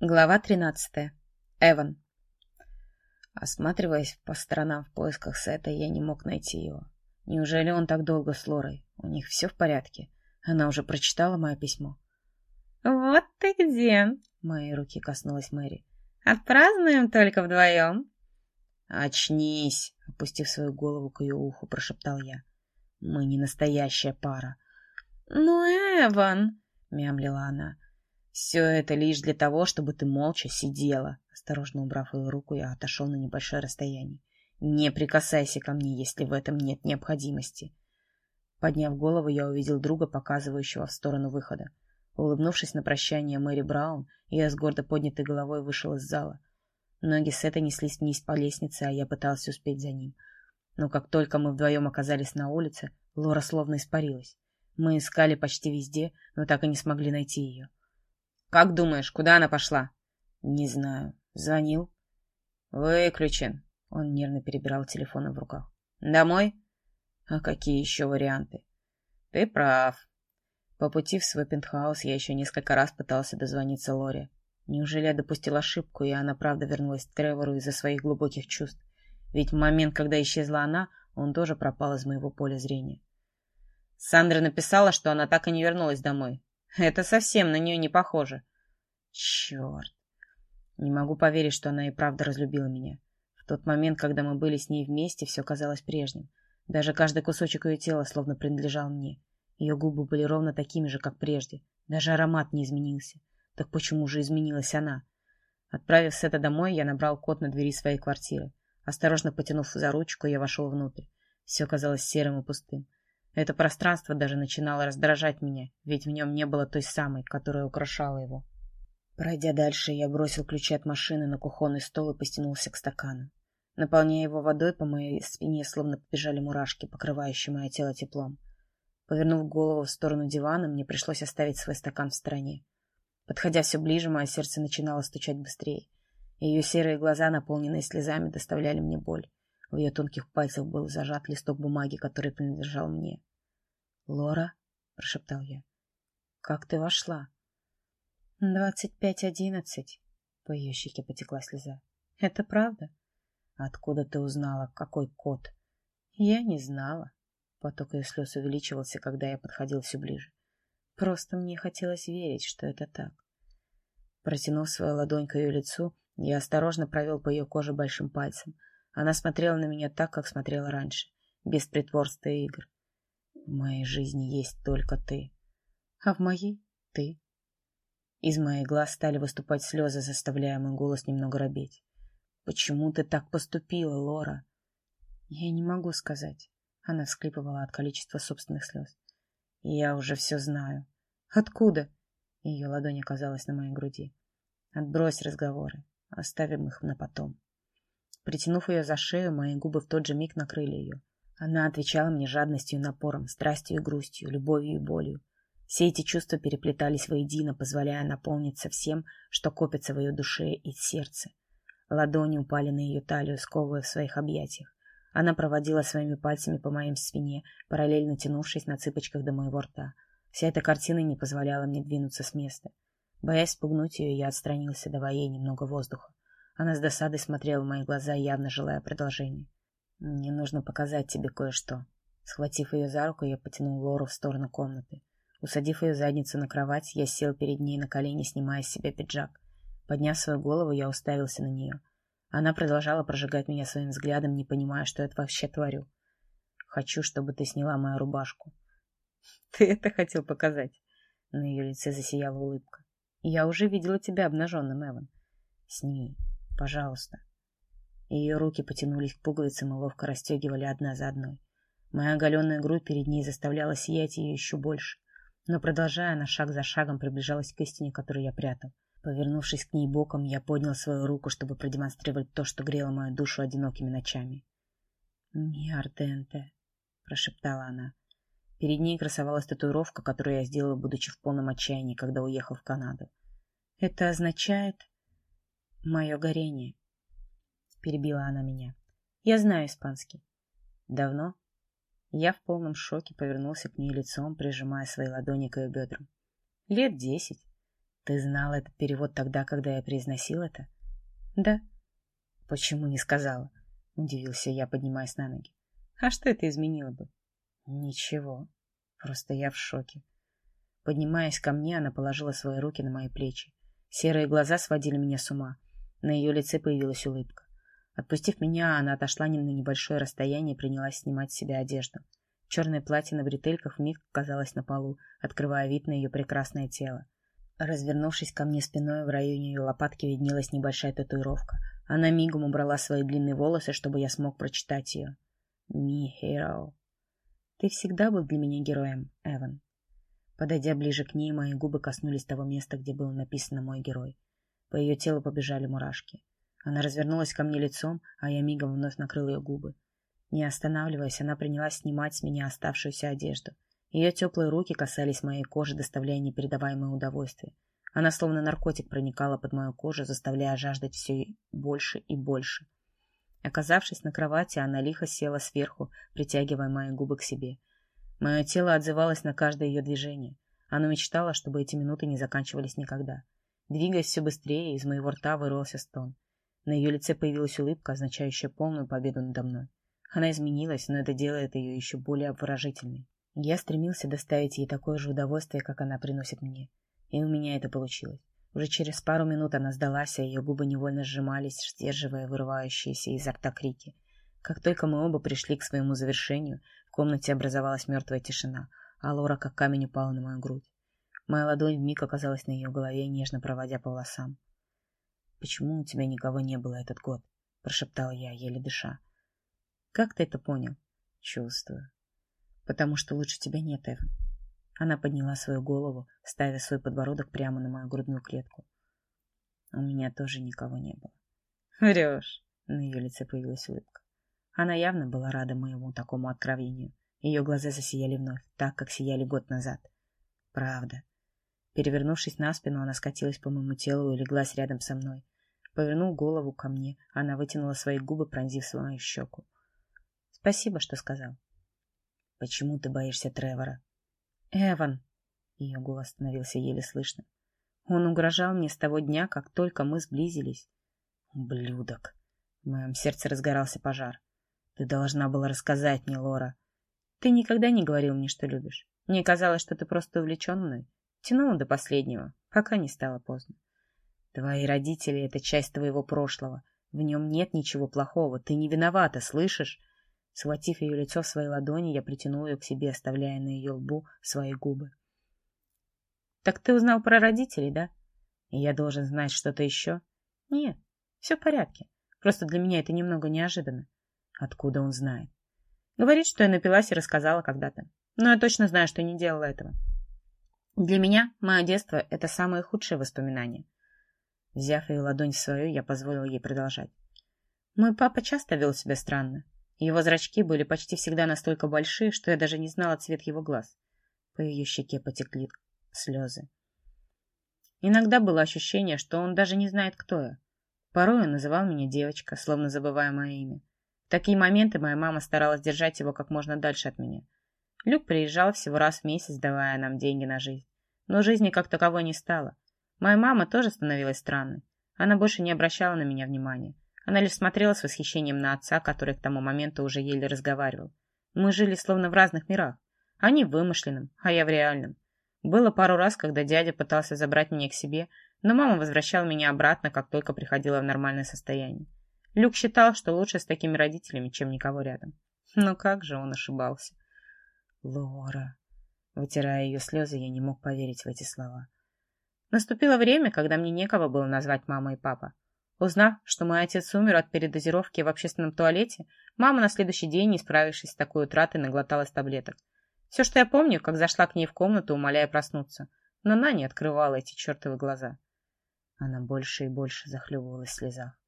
Глава 13. Эван. Осматриваясь по сторонам в поисках Сета, я не мог найти его. Неужели он так долго с Лорой? У них все в порядке? Она уже прочитала мое письмо. «Вот ты где!» — моей руки коснулась Мэри. «Отпразднуем только вдвоем!» «Очнись!» — опустив свою голову к ее уху, прошептал я. «Мы не настоящая пара». «Ну, Эван!» — мямлила она. Все это лишь для того, чтобы ты молча сидела. Осторожно убрав ее руку, я отошел на небольшое расстояние. Не прикасайся ко мне, если в этом нет необходимости. Подняв голову, я увидел друга, показывающего в сторону выхода. Улыбнувшись на прощание Мэри Браун, я с гордо поднятой головой вышел из зала. Ноги Сета неслись вниз по лестнице, а я пытался успеть за ним. Но как только мы вдвоем оказались на улице, Лора словно испарилась. Мы искали почти везде, но так и не смогли найти ее. Как думаешь, куда она пошла? Не знаю. Звонил? Выключен. Он нервно перебирал телефоны в руках. Домой? А какие еще варианты? Ты прав. По пути в свой пентхаус я еще несколько раз пытался дозвониться Лоре. Неужели я допустил ошибку, и она правда вернулась к Тревору из-за своих глубоких чувств? Ведь в момент, когда исчезла она, он тоже пропал из моего поля зрения. Сандра написала, что она так и не вернулась домой. Это совсем на нее не похоже. Черт. Не могу поверить, что она и правда разлюбила меня. В тот момент, когда мы были с ней вместе, все казалось прежним. Даже каждый кусочек ее тела словно принадлежал мне. Ее губы были ровно такими же, как прежде. Даже аромат не изменился. Так почему же изменилась она? Отправив Сета домой, я набрал код на двери своей квартиры. Осторожно потянув за ручку, я вошел внутрь. Все казалось серым и пустым. Это пространство даже начинало раздражать меня, ведь в нем не было той самой, которая украшала его. Пройдя дальше, я бросил ключи от машины на кухонный стол и постянулся к стакану. Наполняя его водой, по моей спине словно побежали мурашки, покрывающие мое тело теплом. Повернув голову в сторону дивана, мне пришлось оставить свой стакан в стороне. Подходя все ближе, мое сердце начинало стучать быстрее. Ее серые глаза, наполненные слезами, доставляли мне боль. В ее тонких пальцах был зажат листок бумаги, который принадлежал мне. «Лора?» — прошептал я. «Как ты вошла?» «Двадцать пять одиннадцать». По ее щеке потекла слеза. «Это правда?» «Откуда ты узнала, какой код?» «Я не знала». Поток ее слез увеличивался, когда я подходил все ближе. Просто мне хотелось верить, что это так. Протянув свою ладонь к ее лицу, я осторожно провел по ее коже большим пальцем. Она смотрела на меня так, как смотрела раньше, без притворства и игр. В моей жизни есть только ты. А в моей — ты. Из моих глаз стали выступать слезы, заставляя мой голос немного робеть. Почему ты так поступила, Лора? Я не могу сказать. Она всклипывала от количества собственных слез. Я уже все знаю. Откуда? Ее ладонь оказалась на моей груди. Отбрось разговоры. Оставим их на потом. Притянув ее за шею, мои губы в тот же миг накрыли ее. Она отвечала мне жадностью и напором, страстью и грустью, любовью и болью. Все эти чувства переплетались воедино, позволяя наполниться всем, что копится в ее душе и сердце. Ладони упали на ее талию, сковывая в своих объятиях. Она проводила своими пальцами по моим спине, параллельно тянувшись на цыпочках до моего рта. Вся эта картина не позволяла мне двинуться с места. Боясь спугнуть ее, я отстранился, давая ей немного воздуха. Она с досадой смотрела в мои глаза, явно желая продолжения. «Мне нужно показать тебе кое-что». Схватив ее за руку, я потянул Лору в сторону комнаты. Усадив ее задницу на кровать, я сел перед ней на колени, снимая с себя пиджак. Подняв свою голову, я уставился на нее. Она продолжала прожигать меня своим взглядом, не понимая, что я вообще творю. «Хочу, чтобы ты сняла мою рубашку». «Ты это хотел показать?» На ее лице засияла улыбка. «Я уже видела тебя обнаженным, Эван. Сними, пожалуйста». Ее руки потянулись к пуговицам и ловко расстегивали одна за одной. Моя оголенная грудь перед ней заставляла сиять ее еще больше. Но, продолжая, она шаг за шагом приближалась к истине, которую я прятал. Повернувшись к ней боком, я поднял свою руку, чтобы продемонстрировать то, что грело мою душу одинокими ночами. «Миарденте», — прошептала она. Перед ней красовалась татуировка, которую я сделал, будучи в полном отчаянии, когда уехал в Канаду. «Это означает мое горение», — перебила она меня. «Я знаю испанский». «Давно?» Я в полном шоке повернулся к ней лицом, прижимая свои ладони к ее бедрам. «Лет десять». Ты знала этот перевод тогда, когда я произносил это? Да. Почему не сказала? Удивился я, поднимаясь на ноги. А что это изменило бы? Ничего. Просто я в шоке. Поднимаясь ко мне, она положила свои руки на мои плечи. Серые глаза сводили меня с ума. На ее лице появилась улыбка. Отпустив меня, она отошла на небольшое расстояние и принялась снимать с себя одежду. Черное платье на бретельках вмиг казалось на полу, открывая вид на ее прекрасное тело. Развернувшись ко мне спиной, в районе ее лопатки виднелась небольшая татуировка. Она мигом убрала свои длинные волосы, чтобы я смог прочитать ее. «Me hero». «Ты всегда был для меня героем, Эван». Подойдя ближе к ней, мои губы коснулись того места, где было написано «Мой герой». По ее телу побежали мурашки. Она развернулась ко мне лицом, а я мигом вновь накрыл ее губы. Не останавливаясь, она принялась снимать с меня оставшуюся одежду — ее теплые руки касались моей кожи, доставляя непередаваемое удовольствие. Она словно наркотик проникала под мою кожу, заставляя жаждать все больше и больше. Оказавшись на кровати, она лихо села сверху, притягивая мои губы к себе. Мое тело отзывалось на каждое ее движение. Оно мечтало, чтобы эти минуты не заканчивались никогда. Двигаясь все быстрее, из моего рта вырвался стон. На ее лице появилась улыбка, означающая полную победу надо мной. Она изменилась, но это делает ее еще более обворожительной. Я стремился доставить ей такое же удовольствие, как она приносит мне. И у меня это получилось. Уже через пару минут она сдалась, а ее губы невольно сжимались, сдерживая вырывающиеся изо рта крики. Как только мы оба пришли к своему завершению, в комнате образовалась мертвая тишина, а Лора как камень упала на мою грудь. Моя ладонь вмиг оказалась на ее голове, нежно проводя по волосам. «Почему у тебя никого не было этот год?» — прошептал я, еле дыша. «Как ты это понял?» «Чувствую потому что лучше тебя нет, Эван. Она подняла свою голову, ставя свой подбородок прямо на мою грудную клетку. У меня тоже никого не было. Врешь. На ее лице появилась улыбка. Она явно была рада моему такому откровению. Ее глаза засияли вновь, так, как сияли год назад. Правда. Перевернувшись на спину, она скатилась по моему телу и леглась рядом со мной. Повернув голову ко мне, она вытянула свои губы, пронзив свою щеку. Спасибо, что сказал. Почему ты боишься Тревора? Эван. Ее голос становился еле слышным. Он угрожал мне с того дня, как только мы сблизились. Ублюдок. В моем сердце разгорался пожар. Ты должна была рассказать мне, Лора. Ты никогда не говорил мне, что любишь. Мне казалось, что ты просто увлечен мной. Тянула до последнего, пока не стало поздно. Твои родители — это часть твоего прошлого. В нем нет ничего плохого. Ты не виновата, слышишь? Схватив ее лицо в своей ладони, я притянул ее к себе, оставляя на ее лбу свои губы. «Так ты узнал про родителей, да? И я должен знать что-то еще?» «Нет, все в порядке. Просто для меня это немного неожиданно». «Откуда он знает?» «Говорит, что я напилась и рассказала когда-то. Но я точно знаю, что не делала этого. Для меня мое детство — это самые худшие воспоминания». Взяв ее ладонь в свою, я позволил ей продолжать. «Мой папа часто вел себя странно. Его зрачки были почти всегда настолько большие, что я даже не знала цвет его глаз. По ее щеке потекли слезы. Иногда было ощущение, что он даже не знает, кто я. Порой он называл меня девочка, словно забывая мое имя. В такие моменты моя мама старалась держать его как можно дальше от меня. Люк приезжал всего раз в месяц, давая нам деньги на жизнь. Но жизни как таковой не стало. Моя мама тоже становилась странной. Она больше не обращала на меня внимания. Она лишь смотрела с восхищением на отца, который к тому моменту уже еле разговаривал. Мы жили словно в разных мирах. Они в вымышленном, а я в реальном. Было пару раз, когда дядя пытался забрать меня к себе, но мама возвращала меня обратно, как только приходила в нормальное состояние. Люк считал, что лучше с такими родителями, чем никого рядом. Но как же он ошибался. Лора. Вытирая ее слезы, я не мог поверить в эти слова. Наступило время, когда мне некого было назвать мама и папа. Узнав, что мой отец умер от передозировки в общественном туалете, мама на следующий день, не справившись с такой утратой, наглоталась таблеток. Все, что я помню, как зашла к ней в комнату, умоляя проснуться, но она не открывала эти чертовы глаза. Она больше и больше захлебывалась в слезах.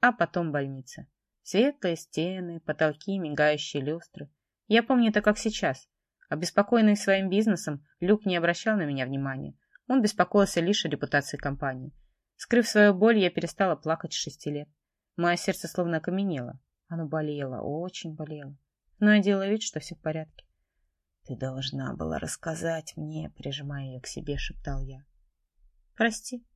А потом больница. Светлые стены, потолки, мигающие люстры. Я помню это как сейчас. Обеспокоенный своим бизнесом, Люк не обращал на меня внимания. Он беспокоился лишь о репутации компании. Скрыв свою боль, я перестала плакать с шести лет. Мое сердце словно окаменело. Оно болело, очень болело. Но я делала вид, что все в порядке. «Ты должна была рассказать мне», — прижимая ее к себе, шептал я. Прости.